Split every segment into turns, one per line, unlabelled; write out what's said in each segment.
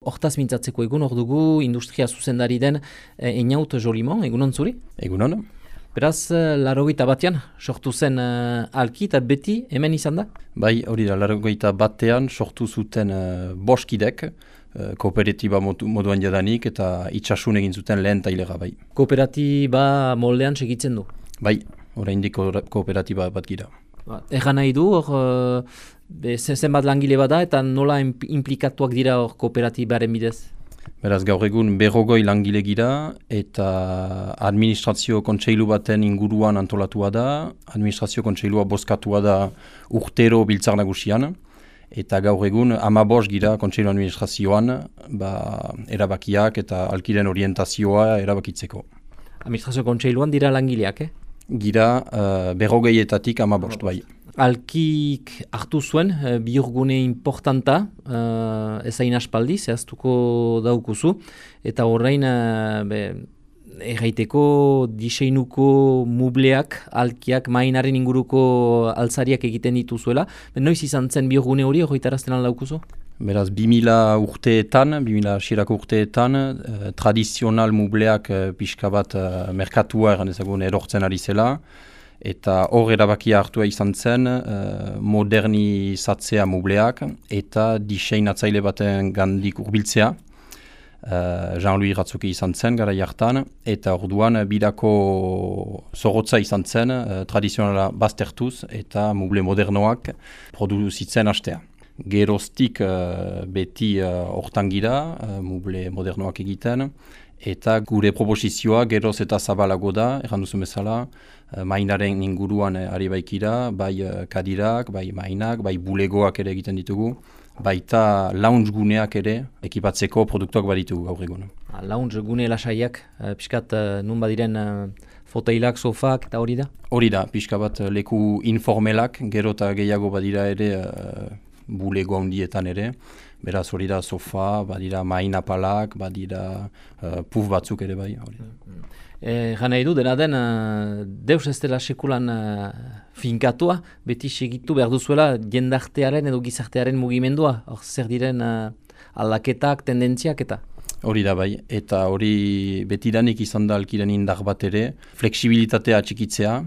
Hortaz mintzatzeko egun hor dugu industria zuzendari den e, Einaut Jolimon, egunon zuri?
Egunon.
Beraz, e, larogeita batean, sortu zen uh, alki eta beti hemen izan da?
Bai, hori da, larogeita batean sortu zuten uh, boskidek, uh, kooperatiba moduan jadanik eta itxasun egin zuten lehen tailega bai.
Kooperatiba moldean segitzen du?
Bai, oraindik kooperatiba bat gira.
Ba, Egan nahi du, hor, be, zenbat langile bada eta nola implikatuak dira hor kooperatibaren bidez?
Beraz, gaur egun berrogoi langile gira eta administrazio kontseilu baten inguruan antolatua da, administrazio kontseilua bozkatua da urtero biltzar nagusian, eta gaur egun amabos gira kontseilu administrazioan ba, erabakiak eta alkiren orientazioa erabakitzeko.
Administrazio kontseiluan dira langileak, eh?
gira uh, berrogeietatik amabost, bai.
Alkik hartu zuen, uh, bihurgune importanta, uh, ezain aspaldi, zehaztuko daukuzu, eta horrein, uh, be, erraiteko diseinuko mubleak, alkiak, mainaren inguruko altzariak egiten dituzuela. Noiz izan zen bihurgune hori, hori tarazten aldaukuzu?
Beraz, 2000 urteetan, 2000 xerako urteetan, eh, tradizional mubleak eh, pixka bat eh, merkatua eran ezagun erortzen ari zela, eta hor erabakia hartua izan zen eh, modernizatzea mubleak eta diseinatzaile baten gandik urbiltzea, eh, Jean-Louis Ratzuki izan zen gara jartan, eta orduan bidako zorotza izan zen eh, tradizionala baztertuz eta muble modernoak produzitzen hastea geroztik uh, beti uh, hortan gira, uh, muble modernoak egiten, eta gure proposizioa geroz eta zabalago da, erran duzu bezala, uh, mainaren inguruan uh, ari baikira, bai uh, kadirak, bai mainak, bai bulegoak ere egiten ditugu, baita lounge guneak ere ekipatzeko produktuak baditugu gaur egun.
Ah, lounge gune lasaiak, uh, pixkat uh, nun badiren uh, foteilak, sofak eta hori da?
Hori da, pixka bat leku informelak, gero eta gehiago badira ere bulego handietan ere, beraz hori da sofa, badira mainapalak, badira uh, puf batzuk ere bai. Hori.
E, Gana edu, dena den, uh, deus ez dela sekulan uh, finkatua, beti segitu behar duzuela jendartearen edo gizartearen mugimendua, hor zer diren uh, aldaketak, tendentziak eta?
Hori da bai, eta hori betidanik izan da alkiren indar bat ere, fleksibilitatea txikitzea,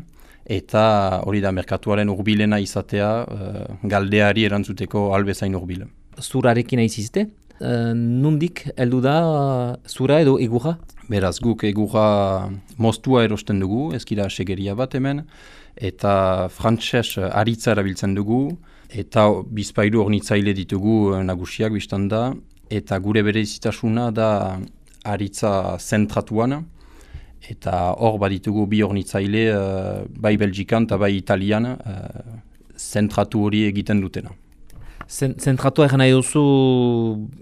eta hori da merkatuaren urbilena izatea uh, galdeari erantzuteko albezain urbil.
Zurarekin aizizte, uh, eh, nundik heldu da uh, zura edo egurra?
Beraz guk egurra moztua erosten dugu, ezkira segeria bat hemen, eta frantses aritza erabiltzen dugu, eta bizpailu ornitzaile ditugu nagusiak biztanda, eta gure bere izitasuna da aritza zentratuan, eta hor baditugu bi hornitzaile uh, bai Belgikan eta bai Italian uh, zentratu hori egiten dutena.
Zentratu egin nahi duzu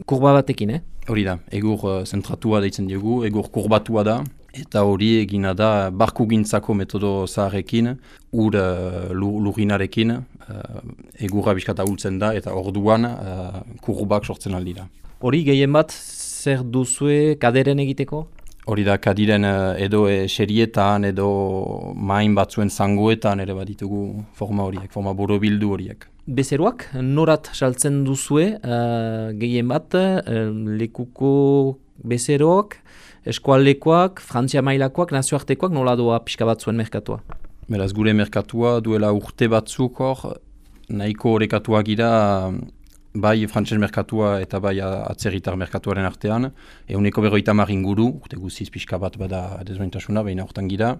kurba batekin, eh?
Hori da, egur uh, zentratua deitzen dugu, egur kurbatua da, eta hori egina da barku gintzako metodo zaharrekin, ur uh, lurinarekin, uh, egurra biskata hultzen da, eta orduan uh, kurbak sortzen aldira.
Hori gehien bat, zer duzue kaderen egiteko?
Hori da, kadiren eh, edo eserietan edo main batzuen zangoetan ere baditugu forma horiek, forma borobildu horiek.
Bezeroak, norat saltzen duzue, uh, gehien bat, uh, lekuko bezeroak, eskualdekoak, frantzia mailakoak, nazioartekoak, nola doa pixka batzuen merkatua?
Beraz, gure merkatua duela urte batzuk hor, nahiko horrekatua gira bai frantses merkatua eta bai atzerritar merkatuaren artean, euneko berroita mar inguru, urte guziz pixka bat bada dezbeintasuna, baina hortan gira.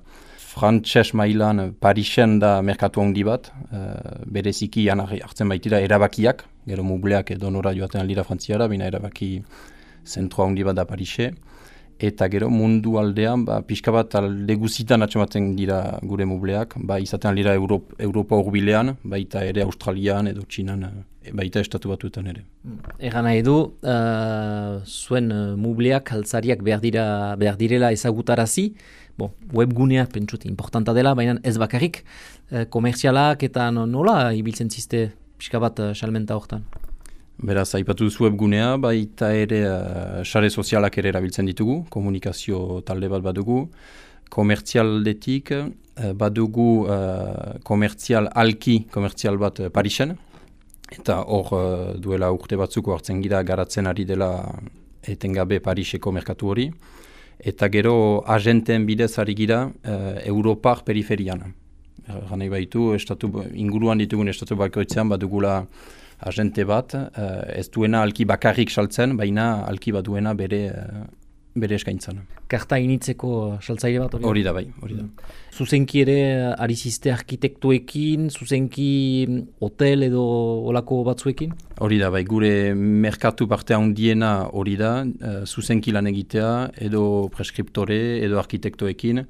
Frantses mailan Parisen da merkatu handi bat, uh, bereziki hartzen baitira erabakiak, gero mubleak edo nora joaten aldira frantziara, baina erabaki zentroa handi bat da Parise eta gero mundu aldean ba, pixka bat alde guzitan atxamaten dira gure mubleak, ba, izaten dira Europ, Europa urbilean, baita ere Australian edo Txinan, e, baita estatu batuetan ere.
Egan nahi du, uh, zuen uh, mubleak, altzariak behar, dira, behar direla ezagutarazi, bon, webgunea pentsut importanta dela, baina ez bakarrik, uh, komerzialak eta nola ibiltzen ziste pixka bat uh, salmenta hortan?
Beraz, aipatu duzu webgunea, baita ere uh, sare sozialak ere erabiltzen ditugu, komunikazio talde bat badugu. Komertzialdetik uh, badugu uh, komertzial alki komertzial bat uh, Parisen, eta hor uh, duela urte batzuko hartzen gira garatzen ari dela etengabe Pariseko merkatu hori, eta gero agenteen bidez ari gira uh, Europar periferian. Gana baitu, estatu, inguruan ditugun estatu bakoitzean badugula agente bat, uh, ez duena alki bakarrik saltzen, baina alki bat duena bere, uh, bere eskaintzan.
Karta initzeko saltzaile bat
hori? Hori da bai, hori da.
Mm. Zuzenki ere ariziste arkitektuekin, zuzenki hotel edo olako batzuekin?
Hori da, bai, gure merkatu parte handiena hori da, uh, zuzenki lan egitea, edo preskriptore, edo arkitektoekin,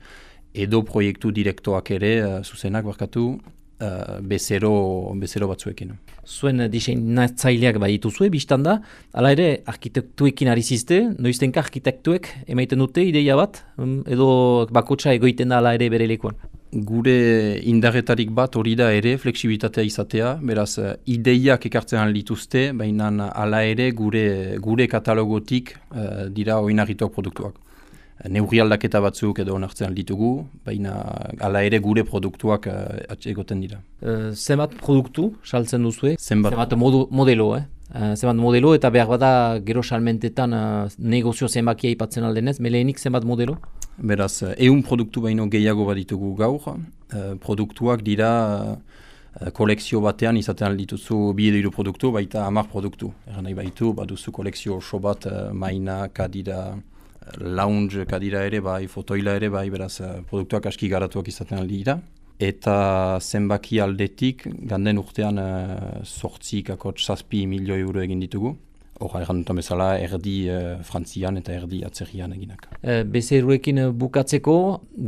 edo proiektu direktoak ere, uh, zuzenak barkatu, uh, bezero, bezero batzuekin.
Zuen diseinatzaileak bai dituzue, biztan da, ala ere arkitektuekin ari zizte, noiztenka arkitektuek emaiten dute ideia bat, mm, edo bakotsa egoiten da ala ere bere lekuan?
Gure indarretarik bat hori da ere fleksibilitatea izatea, beraz ideiak ekartzen dituzte, baina ala ere gure, gure katalogotik uh, dira oinarrituak produktuak neurri aldaketa batzuk edo onartzen ditugu, baina hala ere gure produktuak uh, egoten dira.
Uh, zenbat produktu saltzen duzu? Zenbat, zenbat modelo, eh? Uh, zenbat modelo eta behar bada gero salmentetan uh, negozio zenbakia ipatzen aldenez, meleenik zenbat modelo?
Beraz, eun produktu baino gehiago bat ditugu gaur, uh, produktuak dira kolekzio batean izaten aldituzu bi edo produktu, baita hamar produktu. Eran nahi baitu, baduzu kolekzio oso bat, maina, kadira, lounge kadira ere bai, fotoila ere bai, beraz eh, produktuak aski garatuak izaten aldi dira. Eta zenbaki aldetik, ganden urtean uh, sortzik akot saspi milio euro egin ditugu. Hora egan dut bezala, erdi uh, frantzian eta erdi atzerrian eginak.
E, bezeroekin bukatzeko,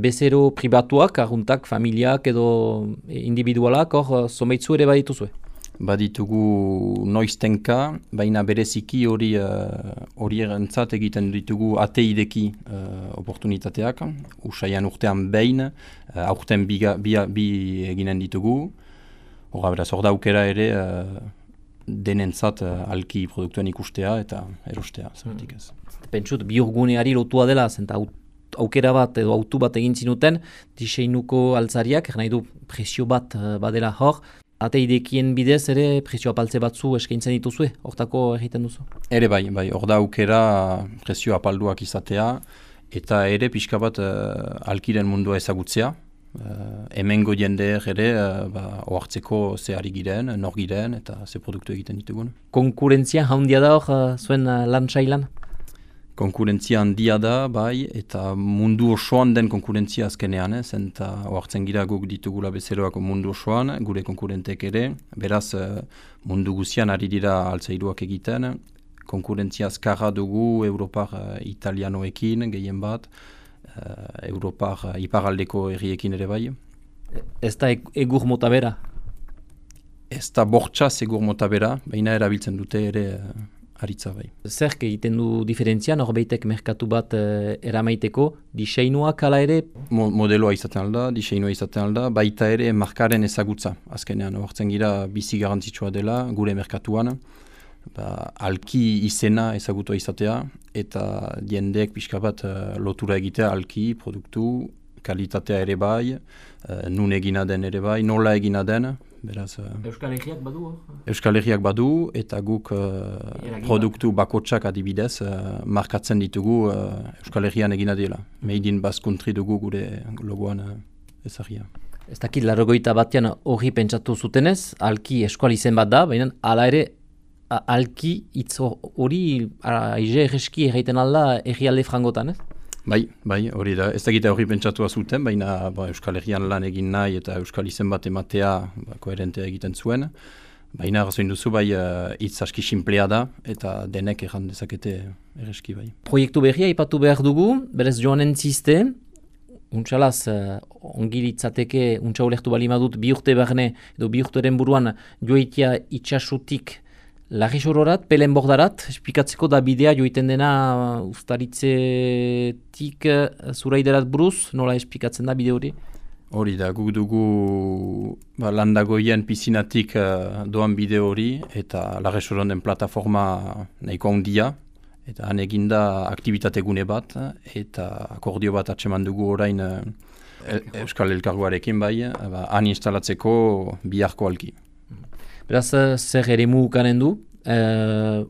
bezero pribatuak, arguntak, familiak edo individualak, hor, someitzu ere badituzue?
Baditugu noiztenka, baina bereziki hori uh, hori erantzat egiten ditugu ateideki uh, oportunitateak, usaian urtean behin, uh, aurten bi, bi eginen ditugu, Hora, beraz, hor daukera ere uh, denentzat uh, alki produktuen ikustea eta erostea, zerretik ez.
Hmm. Pentsut, bi urguneari lotua dela, zenta aukera bat edo autu bat egin zinuten, diseinuko altzariak, nahi du presio bat badela hor, ateidekien bidez ere presio apaltze batzu eskaintzen dituzue, hortako egiten duzu?
Ere bai, bai, hor da aukera presio apalduak izatea, eta ere pixka bat uh, alkiren mundua ezagutzea. Uh, hemengo jendeer ere uh, ba, ohartzeko ze ari giren, nor giren, eta ze produktu egiten ditugun.
Konkurentzia haundia da hor uh, zuen uh, lan sailan?
Konkurentzia handia da, bai, eta mundu osoan den konkurentzia azkenean, ez, eta oartzen gira guk ditugula bezeroako mundu osoan, gure konkurentek ere, beraz eh, mundu guzian ari dira altzairuak egiten, konkurentzia azkarra dugu Europar uh, italianoekin, gehien bat, uh, Europar uh, iparaldeko erriekin ere bai.
Ez da egur mota bera?
Ez da bortxaz egur mota bera, baina erabiltzen dute ere aritza bai.
Zer egiten du diferentzia, norbeitek merkatu bat uh, eramaiteko, diseinuak ala ere?
Mo modeloa izaten alda, diseinua izaten alda, baita ere markaren ezagutza. Azkenean, hortzen gira bizi garantzitsua dela, gure merkatuan, ba, alki izena ezagutua izatea, eta diendeek pixka bat uh, lotura egitea alki, produktu, kalitatea ere bai, uh, nun egina den ere bai, nola egina den,
Beraz, uh, Euskal Herriak badu?
Euskal Herriak badu eta guk uh, produktu bakotsak adibidez uh, markatzen ditugu uh, Euskal Herrian egina dela. Made in Basque Country dugu gure logoan uh, ezagia.
Ez dakit, larrogoita batean hori pentsatu zutenez, alki eskual izen bat da, baina ala ere alki hitz hori aize egeski erraiten alda erri alde frangotan, ez?
Bai, bai, hori da. Ez dakita hori pentsatu zuten, baina ba, Euskal Herrian lan egin nahi eta Euskal izen bat ematea ba, koherentea egiten zuen. Baina razoin duzu bai uh, hitz aski simplea da eta denek erran dezakete erreski bai.
Proiektu berria ipatu behar dugu, berez joan entziste, untxalaz uh, ongiritzateke untxa ulektu bali madut bi urte behne edo bi urteren buruan joitia itxasutik Lagi sororat, pelen bordarat, espikatzeko da bidea joiten dena ustaritzetik uh, zuraiderat buruz, nola espikatzen da bide hori?
Hori da, guk dugu ba, landagoien pizinatik uh, doan bide hori eta lage den plataforma nahiko handia. Eta han eginda aktivitate bat eta akordio bat atseman dugu orain uh, Euskal Elkargoarekin bai, ba, han instalatzeko biharko alki.
Beraz, zer ere du, e,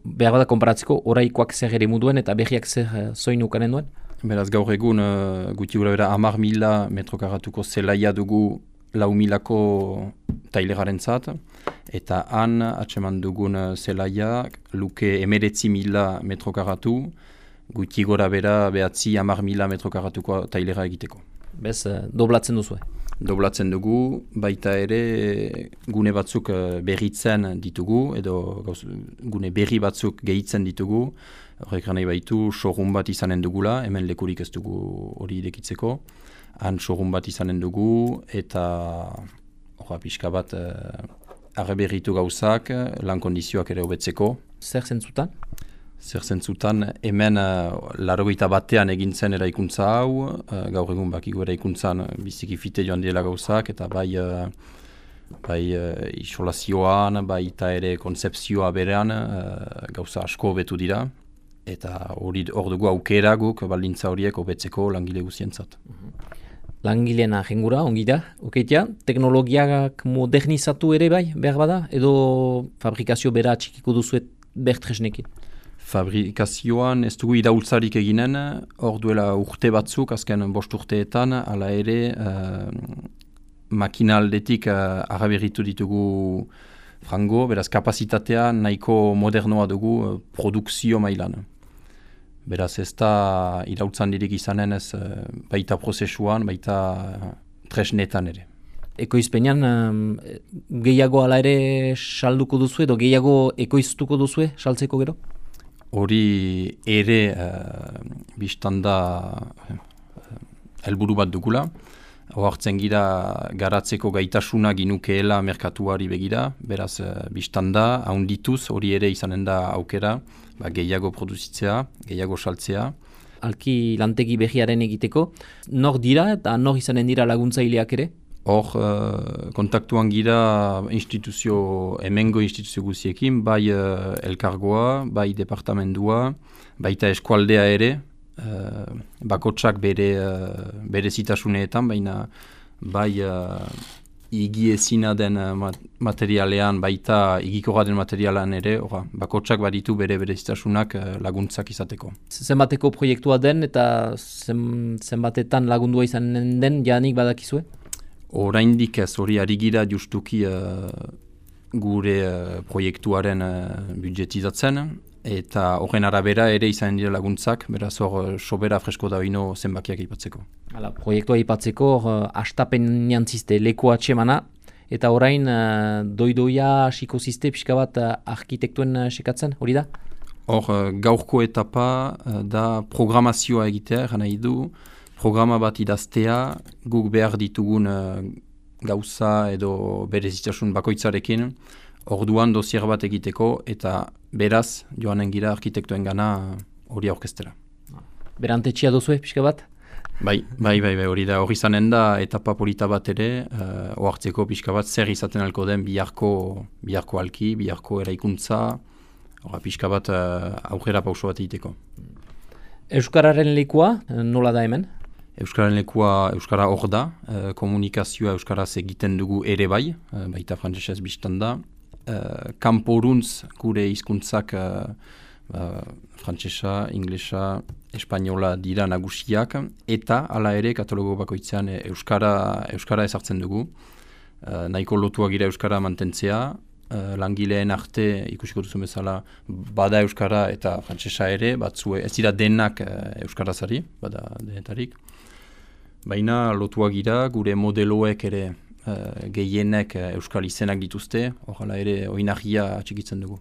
behar bada konparatzeko oraikoak zer ere muduen eta berriak zer e, zoin ukanen duen?
Beraz gaur egun uh, guti gura bera amar mila metrokaratuko zelaia dugu lau milako tailegaren zat, eta han atseman dugun zelaia luke emeretzi mila metrokaratu, guti gora bera behatzi amar mila metrokaratuko tailera egiteko.
Bez, doblatzen duzu,
doblatzen dugu, baita ere gune batzuk eh, berritzen ditugu, edo gune berri batzuk gehitzen ditugu, horrek nahi baitu showroom bat izanen dugula, hemen lekurik ez dugu hori idekitzeko, han showroom bat izanen dugu, eta horra pixka bat uh, arreberritu gauzak, lan kondizioak ere hobetzeko.
Zer zentzutan?
Zer zentzutan, hemen uh, batean egin zen eraikuntza hau, uh, gaur egun bakigu eraikuntzan biziki fite joan dira gauzak, eta bai, uh, bai uh, isolazioan, bai eta ere konzepzioa berean uh, gauza asko betu dira, eta hori hor dugu aukera guk baldintza horiek hobetzeko langile guzientzat.
Langileena jengura, ongi da, okeitea, teknologiak modernizatu ere bai, behar bada, edo fabrikazio bera txikiko duzuet bertresnekin?
Fabrikazioan ez dugu idaultzarik eginen, hor duela urte batzuk, azken bost urteetan, ala ere uh, makina aldetik uh, ditugu frango, beraz kapazitatea nahiko modernoa dugu uh, produkzio mailan. Beraz ez da iraultzan dirik izanen ez uh, baita prozesuan, baita uh, tresnetan ere.
Ekoizpenean um, gehiago ala ere salduko duzu edo gehiago ekoiztuko duzu saltzeko gero?
Hori ere uh, biztanda uh, helburu bat dugula. Hoartzen gira garatzeko gaitasuna ginukeela merkatuari begira, beraz uh, biztanda, haundituz hori ere izanen da aukera, ba, gehiago produzitzea, gehiago saltzea.
Alki lantegi behiaren egiteko, nor dira eta nor izanen dira laguntzaileak ere?
Hor, uh, kontaktuan gira instituzio, emengo instituzio guziekin, bai uh, elkargoa, bai departamentua, baita eskualdea ere, uh, bakotsak bere, uh, bere zitasuneetan, baina bai uh, igi ezina den materialean, baita igiko den materialean ere, ora, bakotsak baditu bere bere zitasunak laguntzak izateko.
Zenbateko proiektua den eta zen, zenbatetan lagundua izanen den, janik badakizue?
Oraindik ez hori ari gira justuki uh, gure uh, proiektuaren uh, budjetizatzen, eta horren arabera ere izan dira laguntzak, beraz hor sobera fresko da bino zenbakiak ipatzeko.
Hala, proiektua ipatzeko, uh, astapen niantziste leko atxemana, eta orain uh, doidoia hasiko ziste pixka bat uh, arkitektuen uh, sekatzen, hori da?
Hor, gaurko etapa da programazioa egitea, gana du, programa bat idaztea, guk behar ditugun uh, gauza edo bere zitasun bakoitzarekin, orduan dosier bat egiteko eta beraz joanen gira arkitektuen gana hori aurkestera.
Berante txia duzue, pixka bat?
Bai, bai, bai, bai, hori da, hori zanen da etapa polita bat ere, uh, oartzeko pixka bat zer izaten alko den biharko, biharko alki, biharko eraikuntza, hori pixka bat uh, aurrera pauso bat egiteko.
Euskararen likua, nola da hemen?
Euskararen lekua Euskara hor da, e, komunikazioa Euskaraz egiten dugu ere bai, e, baita frantzesez biztan da. E, kamporuntz gure hizkuntzak e, e, frantzesa, inglesa, espainola dira nagusiak, eta hala ere katalogo bakoitzean Euskara, Euskara ezartzen dugu. E, nahiko lotua gira Euskara mantentzea, langileen arte ikusiko duzu bezala bada Euskara eta frantsesa ere, batzue ez dira denak Euskarazari, bada denetarik. Baina lotuak gira, gure modeloek ere uh, gehienek uh, euskal izenak dituzte, horrela ere oinagia txikitzen dugu.